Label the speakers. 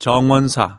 Speaker 1: 정원사.